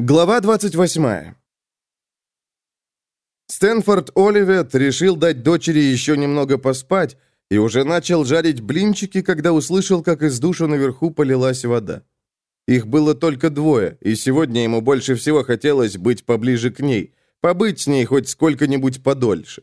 Глава 28. Стэнфорд Оливет решил дать дочери еще немного поспать и уже начал жарить блинчики, когда услышал, как из душа наверху полилась вода. Их было только двое, и сегодня ему больше всего хотелось быть поближе к ней, побыть с ней хоть сколько-нибудь подольше.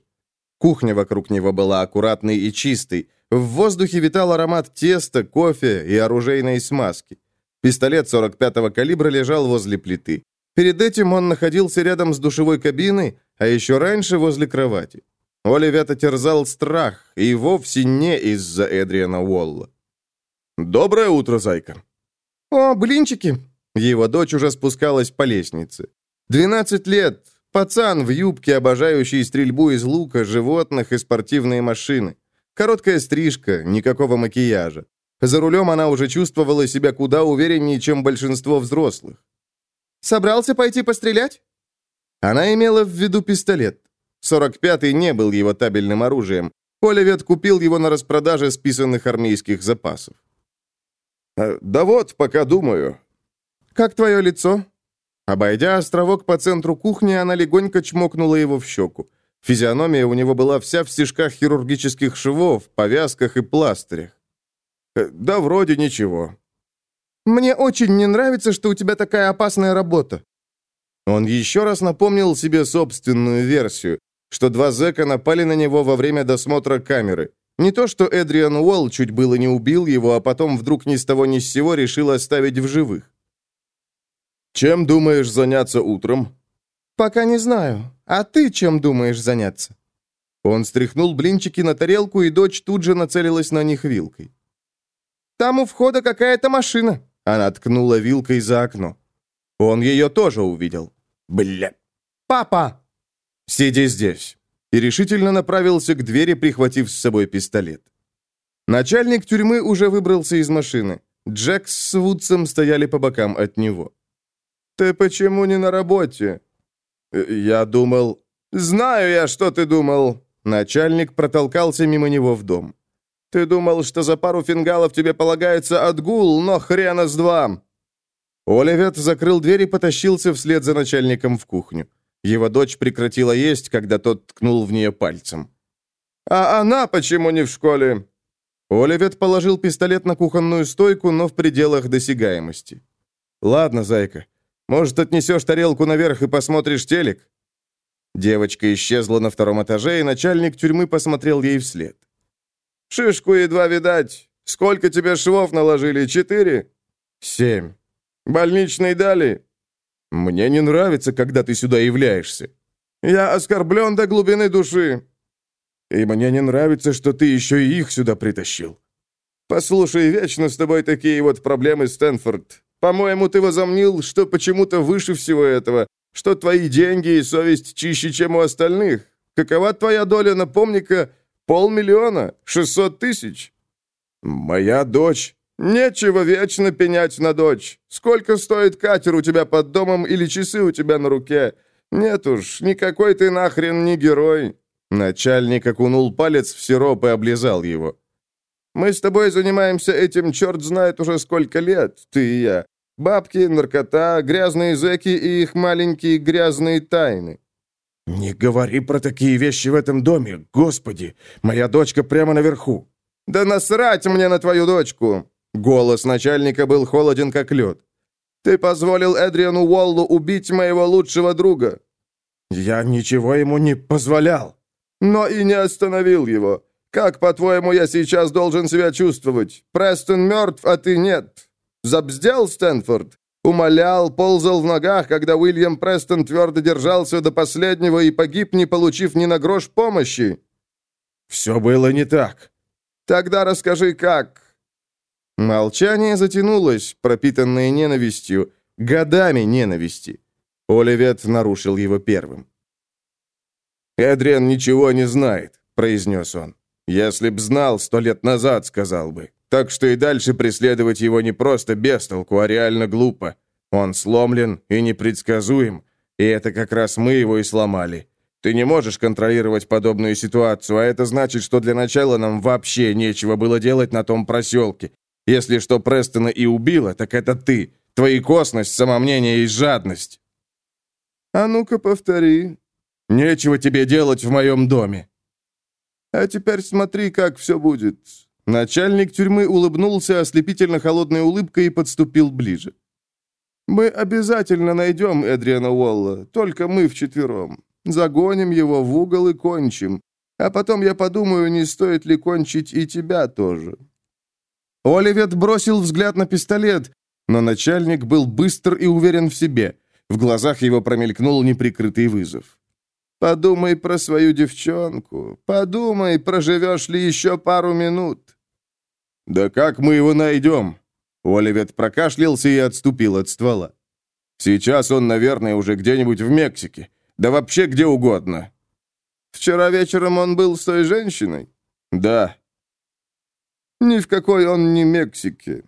Кухня вокруг него была аккуратной и чистой, в воздухе витал аромат теста, кофе и оружейной смазки. Пистолет 45-го калибра лежал возле плиты. Перед этим он находился рядом с душевой кабиной, а еще раньше возле кровати. Оливета терзал страх, и вовсе не из-за Эдриана Уолла. «Доброе утро, зайка!» «О, блинчики!» Его дочь уже спускалась по лестнице. «Двенадцать лет, пацан в юбке, обожающий стрельбу из лука, животных и спортивные машины. Короткая стрижка, никакого макияжа. За рулем она уже чувствовала себя куда увереннее, чем большинство взрослых. «Собрался пойти пострелять?» Она имела в виду пистолет. 45-й не был его табельным оружием. Оливет купил его на распродаже списанных армейских запасов. «Э, «Да вот, пока думаю». «Как твое лицо?» Обойдя островок по центру кухни, она легонько чмокнула его в щеку. Физиономия у него была вся в стежках хирургических швов, повязках и пластырях. Э, «Да вроде ничего». «Мне очень не нравится, что у тебя такая опасная работа». Он еще раз напомнил себе собственную версию, что два зэка напали на него во время досмотра камеры. Не то, что Эдриан Уолл чуть было не убил его, а потом вдруг ни с того ни с сего решил оставить в живых. «Чем думаешь заняться утром?» «Пока не знаю. А ты чем думаешь заняться?» Он стряхнул блинчики на тарелку, и дочь тут же нацелилась на них вилкой. Там у входа какая-то машина». Она ткнула вилкой за окно. Он ее тоже увидел. Бля. «Папа!» «Сиди здесь». И решительно направился к двери, прихватив с собой пистолет. Начальник тюрьмы уже выбрался из машины. Джек с Вудсом стояли по бокам от него. «Ты почему не на работе?» «Э, «Я думал...» «Знаю я, что ты думал!» Начальник протолкался мимо него в дом. Ты думал, что за пару фингалов тебе полагается отгул, но хрена с два!» Оливет закрыл дверь и потащился вслед за начальником в кухню. Его дочь прекратила есть, когда тот ткнул в нее пальцем. «А она почему не в школе?» Оливет положил пистолет на кухонную стойку, но в пределах досягаемости. «Ладно, зайка, может, отнесешь тарелку наверх и посмотришь телек?» Девочка исчезла на втором этаже, и начальник тюрьмы посмотрел ей вслед. Шишку едва видать. Сколько тебе швов наложили? Четыре? Семь. Больничный дали? Мне не нравится, когда ты сюда являешься. Я оскорблен до глубины души. И мне не нравится, что ты еще и их сюда притащил. Послушай, вечно с тобой такие вот проблемы, Стэнфорд. По-моему, ты возомнил, что почему-то выше всего этого, что твои деньги и совесть чище, чем у остальных. Какова твоя доля, напомни-ка, Полмиллиона? Шестьсот тысяч? Моя дочь. Нечего вечно пенять на дочь. Сколько стоит катер у тебя под домом или часы у тебя на руке? Нет уж, никакой ты нахрен не герой. Начальник окунул палец в сироп и облизал его. Мы с тобой занимаемся этим черт знает уже сколько лет, ты и я. Бабки, наркота, грязные зэки и их маленькие грязные тайны. «Не говори про такие вещи в этом доме, господи! Моя дочка прямо наверху!» «Да насрать мне на твою дочку!» Голос начальника был холоден, как лед. «Ты позволил Эдриану Уоллу убить моего лучшего друга!» «Я ничего ему не позволял!» «Но и не остановил его! Как, по-твоему, я сейчас должен себя чувствовать? Престон мертв, а ты нет!» «Забздел, Стэнфорд? Умолял, ползал в ногах, когда Уильям Престон твердо держался до последнего и погиб, не получив ни на грош помощи. Все было не так. Тогда расскажи, как. Молчание затянулось, пропитанное ненавистью, годами ненависти. Оливет нарушил его первым. «Эдриан ничего не знает», — произнес он. «Если б знал, сто лет назад сказал бы. Так что и дальше преследовать его не просто без толку, а реально глупо. Он сломлен и непредсказуем, и это как раз мы его и сломали. Ты не можешь контролировать подобную ситуацию, а это значит, что для начала нам вообще нечего было делать на том проселке. Если что Престона и убило, так это ты. Твои косность, самомнение и жадность». «А ну-ка, повтори». «Нечего тебе делать в моем доме». «А теперь смотри, как все будет». Начальник тюрьмы улыбнулся ослепительно холодной улыбкой и подступил ближе. «Мы обязательно найдем Эдриана Уолла, только мы вчетвером. Загоним его в угол и кончим. А потом я подумаю, не стоит ли кончить и тебя тоже». Оливет бросил взгляд на пистолет, но начальник был быстр и уверен в себе. В глазах его промелькнул неприкрытый вызов. «Подумай про свою девчонку. Подумай, проживешь ли еще пару минут». «Да как мы его найдем?» Оливет прокашлялся и отступил от ствола. «Сейчас он, наверное, уже где-нибудь в Мексике. Да вообще где угодно». «Вчера вечером он был с той женщиной?» «Да». «Ни в какой он не Мексике».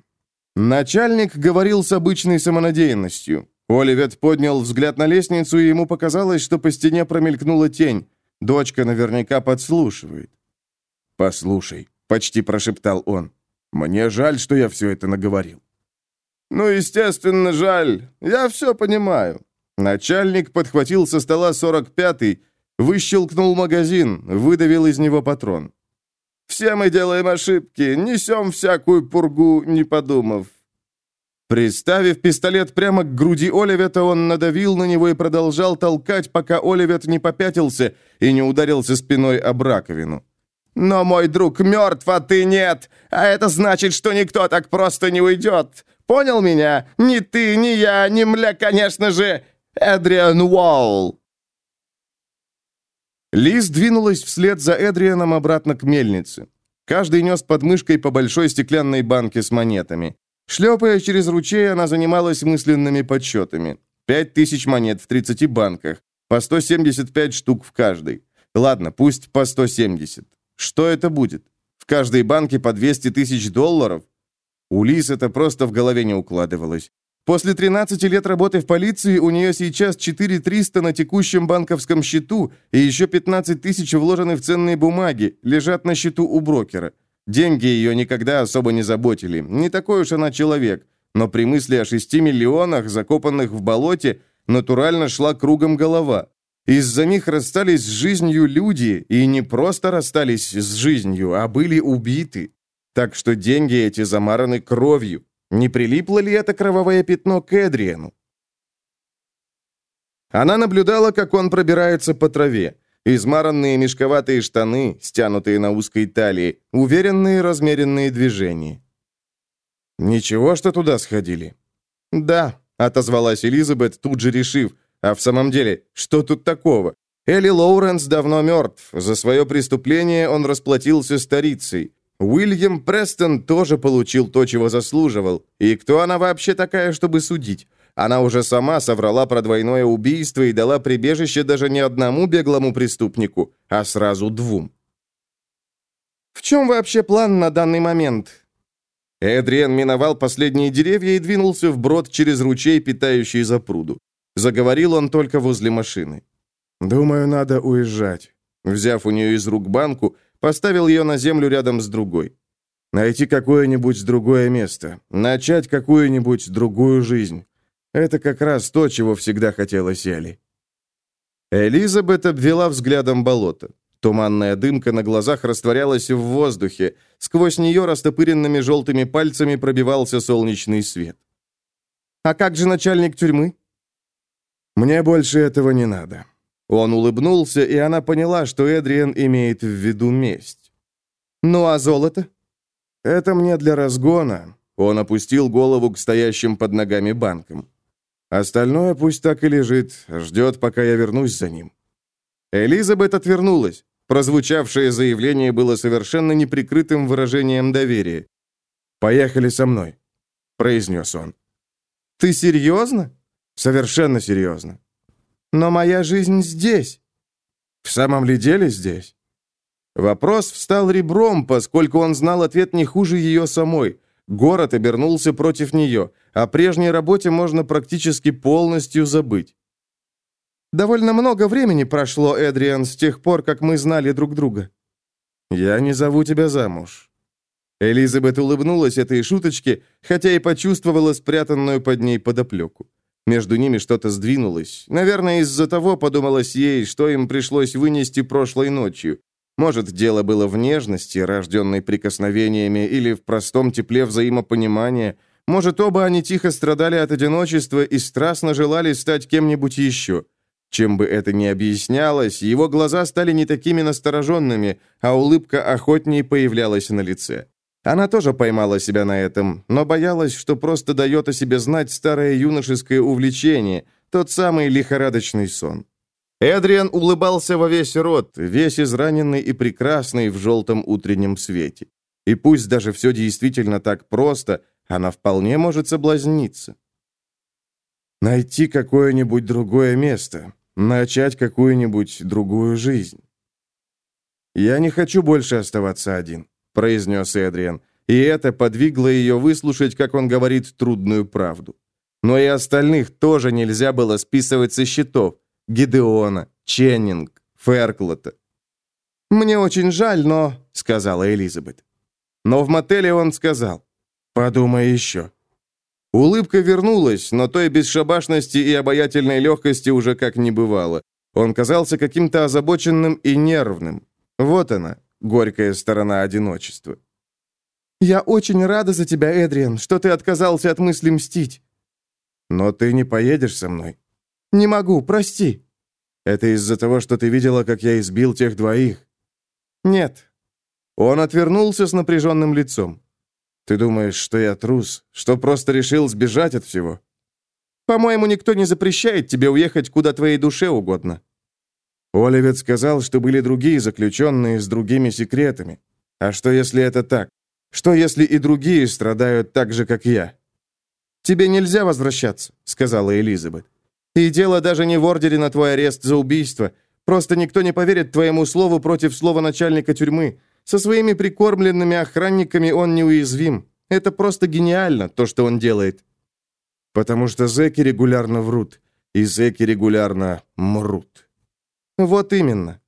Начальник говорил с обычной самонадеянностью. Оливет поднял взгляд на лестницу, и ему показалось, что по стене промелькнула тень. Дочка наверняка подслушивает. «Послушай», — почти прошептал он, — «мне жаль, что я все это наговорил». «Ну, естественно, жаль. Я все понимаю». Начальник подхватил со стола 45-й, выщелкнул магазин, выдавил из него патрон. «Все мы делаем ошибки, несем всякую пургу, не подумав. Приставив пистолет прямо к груди Оливета, он надавил на него и продолжал толкать, пока Оливет не попятился и не ударился спиной об раковину. «Но мой друг мертв, а ты нет! А это значит, что никто так просто не уйдет! Понял меня? Ни ты, ни я, ни мля, конечно же, Эдриан Уолл!» Лиз двинулась вслед за Эдрианом обратно к мельнице. Каждый нес под мышкой по большой стеклянной банке с монетами. Шлепая через ручей, она занималась мысленными подсчетами. Пять тысяч монет в 30 банках, по 175 штук в каждой. Ладно, пусть по 170. Что это будет? В каждой банке по 200 тысяч долларов? У Лиз это просто в голове не укладывалось. После 13 лет работы в полиции у нее сейчас 4300 на текущем банковском счету и еще 15 тысяч вложены в ценные бумаги, лежат на счету у брокера. Деньги ее никогда особо не заботили. Не такой уж она человек. Но при мысли о шести миллионах, закопанных в болоте, натурально шла кругом голова. Из-за них расстались с жизнью люди, и не просто расстались с жизнью, а были убиты. Так что деньги эти замараны кровью. Не прилипло ли это кровавое пятно к Эдриену? Она наблюдала, как он пробирается по траве. Измаранные мешковатые штаны, стянутые на узкой талии, уверенные размеренные движения. «Ничего, что туда сходили?» «Да», — отозвалась Элизабет, тут же решив, «а в самом деле, что тут такого? Элли Лоуренс давно мертв, за свое преступление он расплатился старицей. Уильям Престон тоже получил то, чего заслуживал. И кто она вообще такая, чтобы судить? Она уже сама соврала про двойное убийство и дала прибежище даже не одному беглому преступнику, а сразу двум. «В чем вообще план на данный момент?» Эдриан миновал последние деревья и двинулся вброд через ручей, питающий за пруду. Заговорил он только возле машины. «Думаю, надо уезжать». Взяв у нее из рук банку, поставил ее на землю рядом с другой. «Найти какое-нибудь другое место. Начать какую-нибудь другую жизнь. Это как раз то, чего всегда хотелось Элли. Элизабет обвела взглядом болото. Туманная дымка на глазах растворялась в воздухе. Сквозь нее растопыренными желтыми пальцами пробивался солнечный свет. «А как же начальник тюрьмы?» «Мне больше этого не надо». Он улыбнулся, и она поняла, что Эдриан имеет в виду месть. «Ну а золото?» «Это мне для разгона». Он опустил голову к стоящим под ногами банкам. Остальное пусть так и лежит, ждет, пока я вернусь за ним». Элизабет отвернулась. Прозвучавшее заявление было совершенно неприкрытым выражением доверия. «Поехали со мной», — произнес он. «Ты серьезно?» «Совершенно серьезно». «Но моя жизнь здесь». «В самом ли деле здесь?» Вопрос встал ребром, поскольку он знал ответ не хуже ее самой. Город обернулся против нее. О прежней работе можно практически полностью забыть. «Довольно много времени прошло, Эдриан, с тех пор, как мы знали друг друга». «Я не зову тебя замуж». Элизабет улыбнулась этой шуточке, хотя и почувствовала спрятанную под ней подоплеку. Между ними что-то сдвинулось. Наверное, из-за того, подумалось ей, что им пришлось вынести прошлой ночью. Может, дело было в нежности, рожденной прикосновениями, или в простом тепле взаимопонимания. Может, оба они тихо страдали от одиночества и страстно желали стать кем-нибудь еще. Чем бы это ни объяснялось, его глаза стали не такими настороженными, а улыбка охотнее появлялась на лице. Она тоже поймала себя на этом, но боялась, что просто дает о себе знать старое юношеское увлечение, тот самый лихорадочный сон. Эдриан улыбался во весь рот, весь израненный и прекрасный в желтом утреннем свете. И пусть даже все действительно так просто, она вполне может соблазниться. Найти какое-нибудь другое место, начать какую-нибудь другую жизнь. «Я не хочу больше оставаться один», — произнес Эдриан, и это подвигло ее выслушать, как он говорит, трудную правду. Но и остальных тоже нельзя было списывать со счетов, Гидеона, Ченнинг, Ферклота. «Мне очень жаль, но...» — сказала Элизабет. Но в мотеле он сказал, «Подумай еще». Улыбка вернулась, но той бесшабашности и обаятельной легкости уже как не бывало. Он казался каким-то озабоченным и нервным. Вот она, горькая сторона одиночества. «Я очень рада за тебя, Эдриан, что ты отказался от мысли мстить». «Но ты не поедешь со мной?» «Не могу, прости». «Это из-за того, что ты видела, как я избил тех двоих?» «Нет». Он отвернулся с напряженным лицом. «Ты думаешь, что я трус? Что просто решил сбежать от всего?» «По-моему, никто не запрещает тебе уехать, куда твоей душе угодно». Оливет сказал, что были другие заключенные с другими секретами. А что, если это так? Что, если и другие страдают так же, как я?» «Тебе нельзя возвращаться», — сказала Элизабет. И дело даже не в ордере на твой арест за убийство. Просто никто не поверит твоему слову против слова начальника тюрьмы. Со своими прикормленными охранниками он неуязвим. Это просто гениально, то, что он делает. Потому что зэки регулярно врут, и зэки регулярно мрут. Вот именно.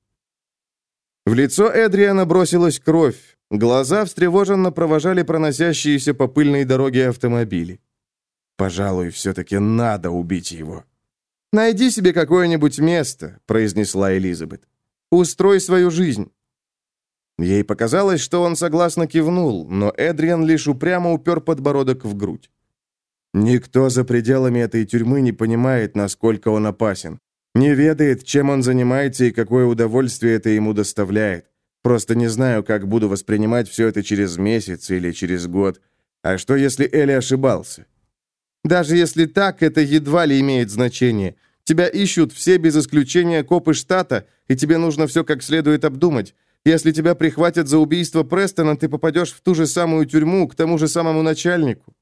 В лицо Эдриана бросилась кровь. Глаза встревоженно провожали проносящиеся по пыльной дороге автомобили. Пожалуй, все-таки надо убить его. «Найди себе какое-нибудь место», — произнесла Элизабет. «Устрой свою жизнь». Ей показалось, что он согласно кивнул, но Эдриан лишь упрямо упер подбородок в грудь. Никто за пределами этой тюрьмы не понимает, насколько он опасен. Не ведает, чем он занимается и какое удовольствие это ему доставляет. Просто не знаю, как буду воспринимать все это через месяц или через год. А что, если Элли ошибался? Даже если так, это едва ли имеет значение. Тебя ищут все без исключения копы штата, и тебе нужно все как следует обдумать. Если тебя прихватят за убийство Престона, ты попадешь в ту же самую тюрьму, к тому же самому начальнику».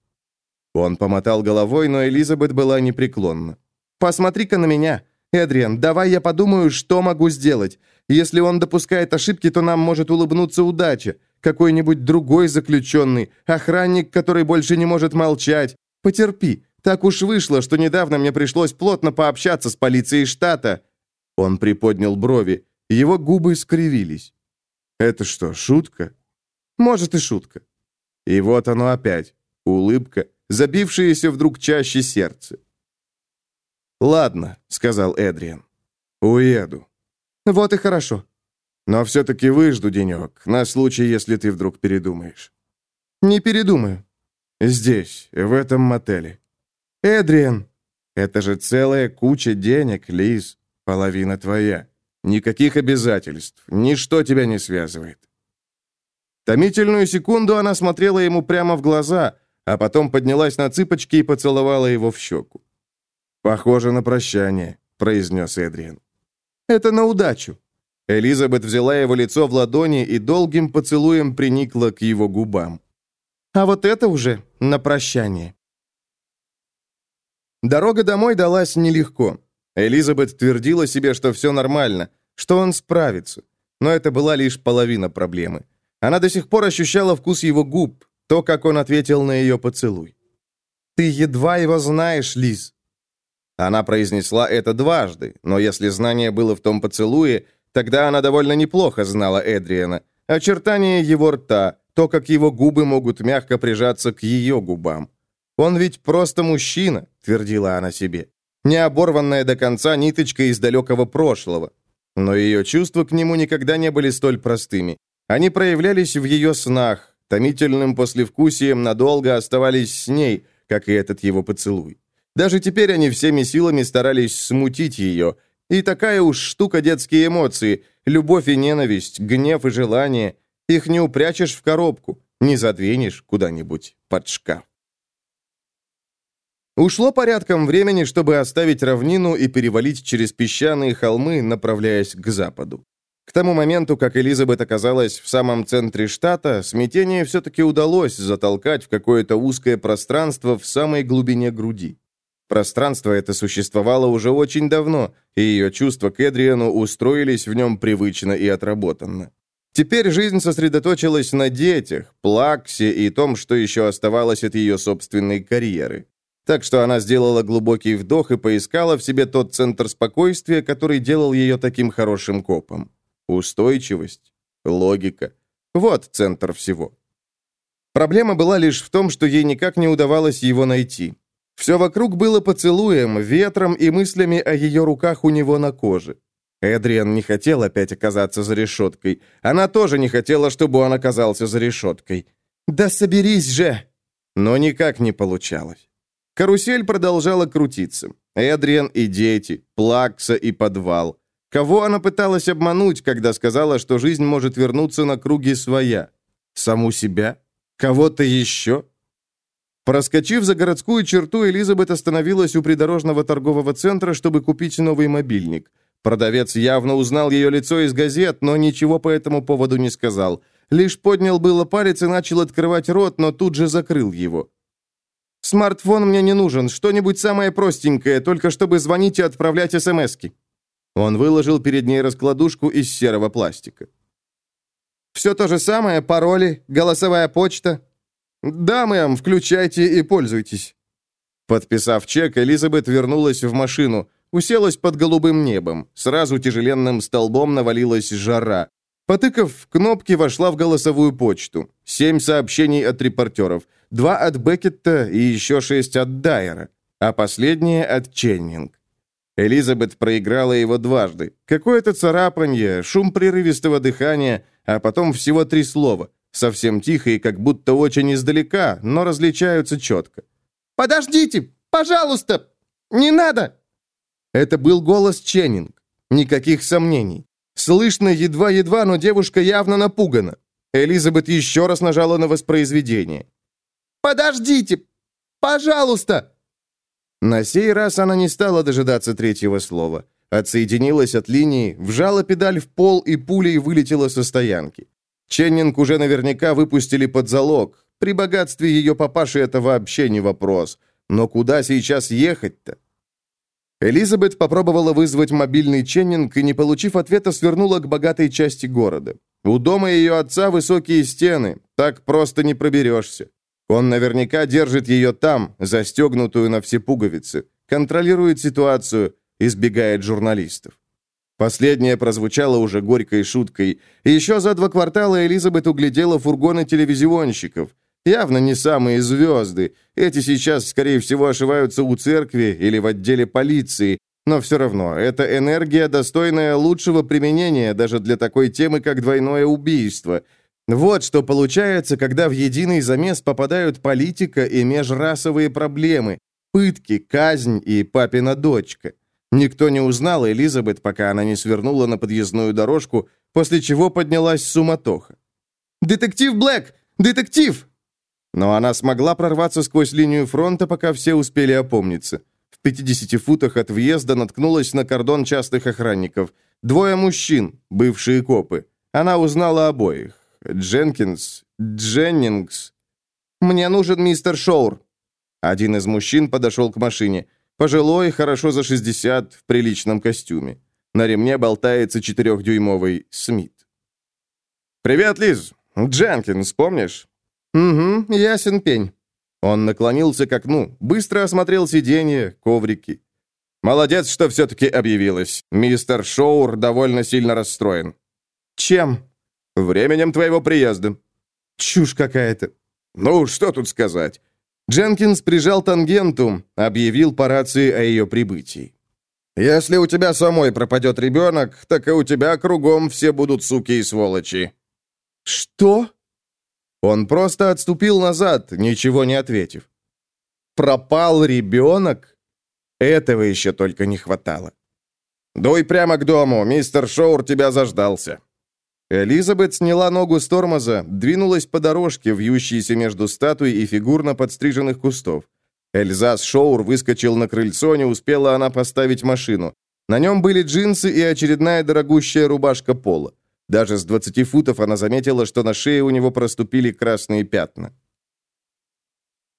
Он помотал головой, но Элизабет была непреклонна. «Посмотри-ка на меня. Эдриан, давай я подумаю, что могу сделать. Если он допускает ошибки, то нам может улыбнуться удача. Какой-нибудь другой заключенный, охранник, который больше не может молчать, Потерпи. Так уж вышло, что недавно мне пришлось плотно пообщаться с полицией штата». Он приподнял брови. Его губы скривились. «Это что, шутка?» «Может, и шутка». И вот оно опять. Улыбка, забившееся вдруг чаще сердце. «Ладно», — сказал Эдриан. «Уеду». «Вот и хорошо». «Но все-таки выжду денек, на случай, если ты вдруг передумаешь». «Не передумаю». Здесь, в этом мотеле. Эдриан, это же целая куча денег, Лиз. Половина твоя. Никаких обязательств. Ничто тебя не связывает. Томительную секунду она смотрела ему прямо в глаза, а потом поднялась на цыпочки и поцеловала его в щеку. «Похоже на прощание», — произнес Эдриан. «Это на удачу». Элизабет взяла его лицо в ладони и долгим поцелуем приникла к его губам. А вот это уже на прощание. Дорога домой далась нелегко. Элизабет твердила себе, что все нормально, что он справится. Но это была лишь половина проблемы. Она до сих пор ощущала вкус его губ, то, как он ответил на ее поцелуй. «Ты едва его знаешь, Лиз». Она произнесла это дважды, но если знание было в том поцелуе, тогда она довольно неплохо знала Эдриана. Очертания его рта, то, как его губы могут мягко прижаться к ее губам. «Он ведь просто мужчина», — твердила она себе. Не оборванная до конца ниточка из далекого прошлого. Но ее чувства к нему никогда не были столь простыми. Они проявлялись в ее снах, томительным послевкусием надолго оставались с ней, как и этот его поцелуй. Даже теперь они всеми силами старались смутить ее. И такая уж штука детские эмоции, любовь и ненависть, гнев и желание. Их не упрячешь в коробку, не задвинешь куда-нибудь под шкаф. Ушло порядком времени, чтобы оставить равнину и перевалить через песчаные холмы, направляясь к западу. К тому моменту, как Элизабет оказалась в самом центре штата, смятение все-таки удалось затолкать в какое-то узкое пространство в самой глубине груди. Пространство это существовало уже очень давно, и ее чувства к Эдриану устроились в нем привычно и отработанно. Теперь жизнь сосредоточилась на детях, плаксе и том, что еще оставалось от ее собственной карьеры. Так что она сделала глубокий вдох и поискала в себе тот центр спокойствия, который делал ее таким хорошим копом. Устойчивость, логика. Вот центр всего. Проблема была лишь в том, что ей никак не удавалось его найти. Все вокруг было поцелуем, ветром и мыслями о ее руках у него на коже. Эдриан не хотел опять оказаться за решеткой. Она тоже не хотела, чтобы он оказался за решеткой. «Да соберись же!» Но никак не получалось. Карусель продолжала крутиться. Эдриан и дети, Плакса и подвал. Кого она пыталась обмануть, когда сказала, что жизнь может вернуться на круги своя? Саму себя? Кого-то еще? Проскочив за городскую черту, Элизабет остановилась у придорожного торгового центра, чтобы купить новый мобильник. Продавец явно узнал ее лицо из газет, но ничего по этому поводу не сказал. Лишь поднял было палец и начал открывать рот, но тут же закрыл его. Смартфон мне не нужен, что-нибудь самое простенькое, только чтобы звонить и отправлять СМСки». Он выложил перед ней раскладушку из серого пластика. «Все то же самое, пароли, голосовая почта». «Да, мэм, включайте и пользуйтесь». Подписав чек, Элизабет вернулась в машину, уселась под голубым небом. Сразу тяжеленным столбом навалилась жара. Потыкав в кнопки, вошла в голосовую почту. Семь сообщений от репортеров. Два от Беккетта и еще шесть от Дайера. А последнее от Ченнинг. Элизабет проиграла его дважды. Какое-то царапанье, шум прерывистого дыхания, а потом всего три слова. Совсем тихо и как будто очень издалека, но различаются четко. «Подождите! Пожалуйста! Не надо!» Это был голос Ченнинг. Никаких сомнений. Слышно едва-едва, но девушка явно напугана. Элизабет еще раз нажала на воспроизведение. «Подождите! Пожалуйста!» На сей раз она не стала дожидаться третьего слова. Отсоединилась от линии, вжала педаль в пол и пулей вылетела со стоянки. Ченнинг уже наверняка выпустили под залог. При богатстве ее папаши это вообще не вопрос. Но куда сейчас ехать-то? Элизабет попробовала вызвать мобильный Ченнинг и, не получив ответа, свернула к богатой части города. У дома ее отца высокие стены, так просто не проберешься. Он наверняка держит ее там, застегнутую на все пуговицы, контролирует ситуацию, избегает журналистов. Последнее прозвучало уже горькой шуткой. еще за два квартала Элизабет углядела фургоны телевизионщиков. Явно не самые звезды. Эти сейчас, скорее всего, ошиваются у церкви или в отделе полиции. Но все равно, это энергия, достойная лучшего применения даже для такой темы, как двойное убийство. Вот что получается, когда в единый замес попадают политика и межрасовые проблемы, пытки, казнь и папина дочка. Никто не узнал Элизабет, пока она не свернула на подъездную дорожку, после чего поднялась суматоха. «Детектив Блэк! Детектив!» Но она смогла прорваться сквозь линию фронта, пока все успели опомниться. В 50 футах от въезда наткнулась на кордон частных охранников. Двое мужчин, бывшие копы. Она узнала обоих. Дженкинс, Дженнингс. «Мне нужен мистер Шоур». Один из мужчин подошел к машине. Пожилой, хорошо за 60, в приличном костюме. На ремне болтается четырехдюймовый Смит. «Привет, Лиз. Дженкинс, помнишь?» «Угу, ясен пень». Он наклонился к окну, быстро осмотрел сиденья, коврики. «Молодец, что все-таки объявилась. Мистер Шоур довольно сильно расстроен». «Чем?» «Временем твоего приезда». Чушь какая-то. Ну, что тут сказать? Дженкинс прижал тангенту, объявил по рации о ее прибытии. «Если у тебя самой пропадет ребенок, так и у тебя кругом все будут суки и сволочи». «Что?» Он просто отступил назад, ничего не ответив. «Пропал ребенок?» Этого еще только не хватало. «Дуй прямо к дому, мистер Шоур тебя заждался». Элизабет сняла ногу с тормоза, двинулась по дорожке, вьющейся между статуей и фигурно подстриженных кустов. Эльзас Шоур выскочил на крыльцо, не успела она поставить машину. На нем были джинсы и очередная дорогущая рубашка пола. Даже с 20 футов она заметила, что на шее у него проступили красные пятна.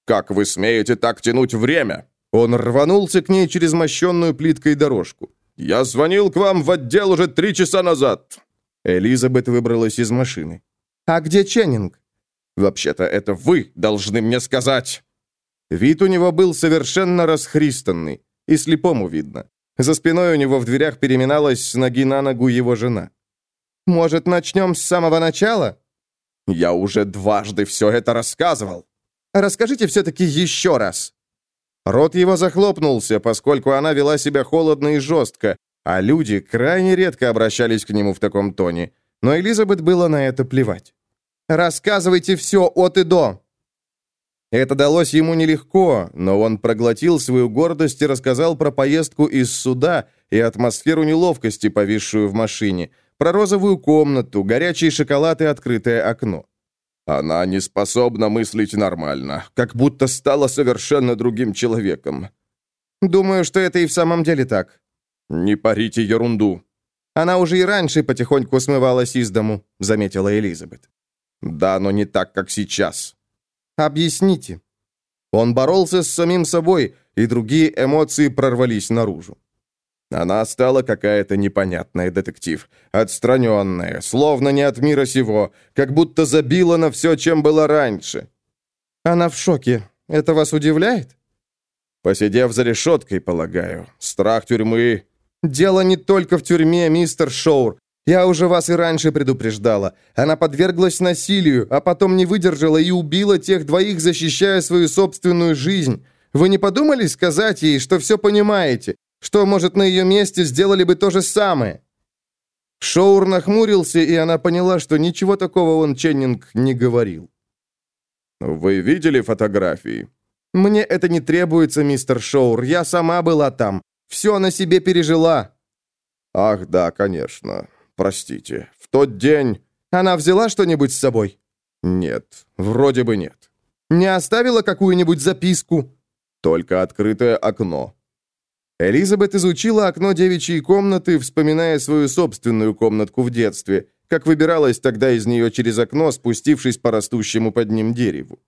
«Как вы смеете так тянуть время?» Он рванулся к ней через мощенную плиткой дорожку. «Я звонил к вам в отдел уже три часа назад!» Элизабет выбралась из машины. «А где Ченнинг?» «Вообще-то это вы должны мне сказать!» Вид у него был совершенно расхристанный, и слепому видно. За спиной у него в дверях переминалась с ноги на ногу его жена. «Может, начнем с самого начала?» «Я уже дважды все это рассказывал». «Расскажите все-таки еще раз». Рот его захлопнулся, поскольку она вела себя холодно и жестко, а люди крайне редко обращались к нему в таком тоне. Но Элизабет было на это плевать. «Рассказывайте все от и до», это далось ему нелегко, но он проглотил свою гордость и рассказал про поездку из суда и атмосферу неловкости, повисшую в машине, про розовую комнату, горячий шоколад и открытое окно. Она не способна мыслить нормально, как будто стала совершенно другим человеком. Думаю, что это и в самом деле так. Не парите ерунду. Она уже и раньше потихоньку смывалась из дому, заметила Элизабет. Да, но не так, как сейчас. Объясните». Он боролся с самим собой, и другие эмоции прорвались наружу. Она стала какая-то непонятная, детектив. Отстраненная, словно не от мира сего, как будто забила на все, чем была раньше. Она в шоке. Это вас удивляет? Посидев за решеткой, полагаю. Страх тюрьмы... Дело не только в тюрьме, мистер Шоур. Я уже вас и раньше предупреждала. Она подверглась насилию, а потом не выдержала и убила тех двоих, защищая свою собственную жизнь. Вы не подумали сказать ей, что все понимаете? Что, может, на ее месте сделали бы то же самое?» Шоур нахмурился, и она поняла, что ничего такого он Ченнинг не говорил. «Вы видели фотографии?» «Мне это не требуется, мистер Шоур. Я сама была там. Все на себе пережила». «Ах, да, конечно. Простите, в тот день... Она взяла что-нибудь с собой? Нет, вроде бы нет. Не оставила какую-нибудь записку? Только открытое окно. Элизабет изучила окно девичьей комнаты, вспоминая свою собственную комнатку в детстве, как выбиралась тогда из нее через окно, спустившись по растущему под ним дереву.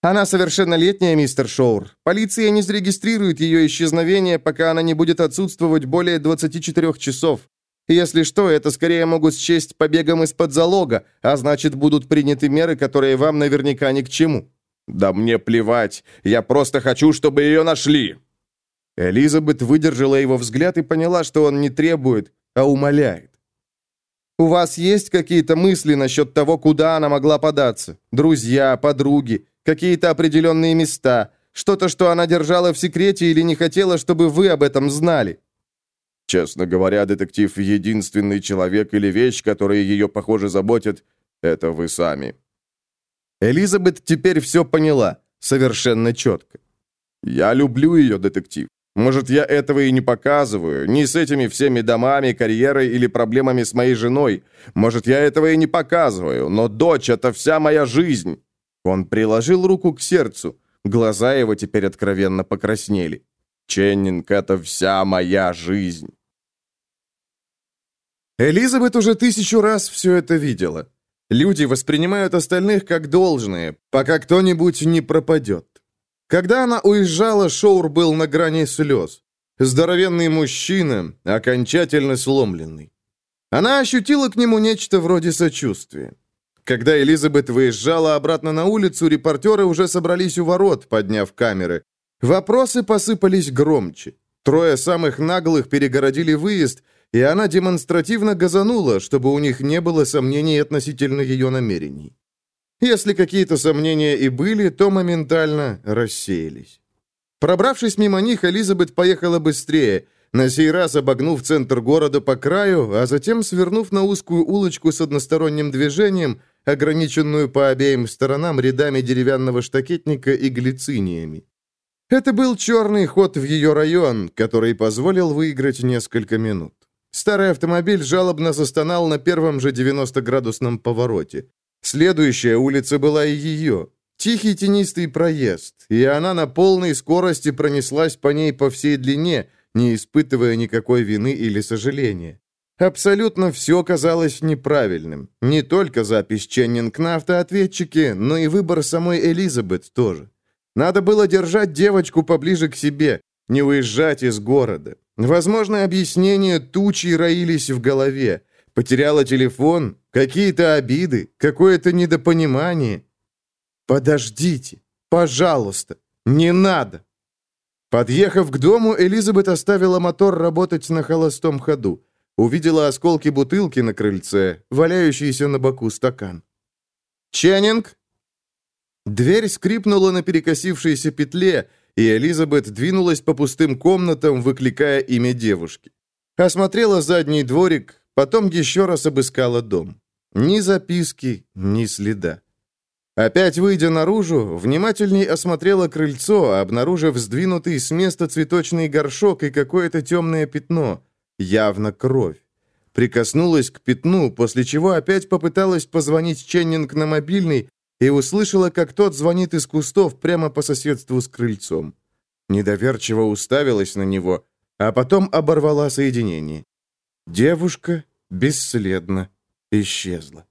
«Она совершеннолетняя, мистер Шоур. Полиция не зарегистрирует ее исчезновение, пока она не будет отсутствовать более 24 часов. Если что, это скорее могут счесть побегом из-под залога, а значит, будут приняты меры, которые вам наверняка ни к чему». «Да мне плевать. Я просто хочу, чтобы ее нашли». Элизабет выдержала его взгляд и поняла, что он не требует, а умоляет. «У вас есть какие-то мысли насчет того, куда она могла податься? Друзья, подруги, какие-то определенные места, что-то, что она держала в секрете или не хотела, чтобы вы об этом знали?» Честно говоря, детектив — единственный человек или вещь, которые ее, похоже, заботят, это вы сами. Элизабет теперь все поняла, совершенно четко. Я люблю ее, детектив. Может, я этого и не показываю, ни с этими всеми домами, карьерой или проблемами с моей женой. Может, я этого и не показываю, но дочь — это вся моя жизнь. Он приложил руку к сердцу. Глаза его теперь откровенно покраснели. Ченнинг — это вся моя жизнь. Элизабет уже тысячу раз все это видела. Люди воспринимают остальных как должные, пока кто-нибудь не пропадет. Когда она уезжала, Шоур был на грани слез. Здоровенный мужчина, окончательно сломленный. Она ощутила к нему нечто вроде сочувствия. Когда Элизабет выезжала обратно на улицу, репортеры уже собрались у ворот, подняв камеры. Вопросы посыпались громче. Трое самых наглых перегородили выезд, и она демонстративно газанула, чтобы у них не было сомнений относительно ее намерений. Если какие-то сомнения и были, то моментально рассеялись. Пробравшись мимо них, Элизабет поехала быстрее, на сей раз обогнув центр города по краю, а затем свернув на узкую улочку с односторонним движением, ограниченную по обеим сторонам рядами деревянного штакетника и глициниями. Это был черный ход в ее район, который позволил выиграть несколько минут. Старый автомобиль жалобно застонал на первом же 90-градусном повороте. Следующая улица была и ее. Тихий тенистый проезд, и она на полной скорости пронеслась по ней по всей длине, не испытывая никакой вины или сожаления. Абсолютно все казалось неправильным. Не только запись Ченнинг на автоответчике, но и выбор самой Элизабет тоже. Надо было держать девочку поближе к себе, не уезжать из города. Возможно, объяснения тучи роились в голове. Потеряла телефон, какие-то обиды, какое-то недопонимание. «Подождите, пожалуйста, не надо!» Подъехав к дому, Элизабет оставила мотор работать на холостом ходу. Увидела осколки бутылки на крыльце, валяющийся на боку стакан. «Ченнинг?» Дверь скрипнула на перекосившейся петле, и Элизабет двинулась по пустым комнатам, выкликая имя девушки. Осмотрела задний дворик, потом еще раз обыскала дом. Ни записки, ни следа. Опять выйдя наружу, внимательней осмотрела крыльцо, обнаружив сдвинутый с места цветочный горшок и какое-то темное пятно, явно кровь. Прикоснулась к пятну, после чего опять попыталась позвонить Ченнинг на мобильный и услышала, как тот звонит из кустов прямо по соседству с крыльцом. Недоверчиво уставилась на него, а потом оборвала соединение. Девушка бесследно исчезла.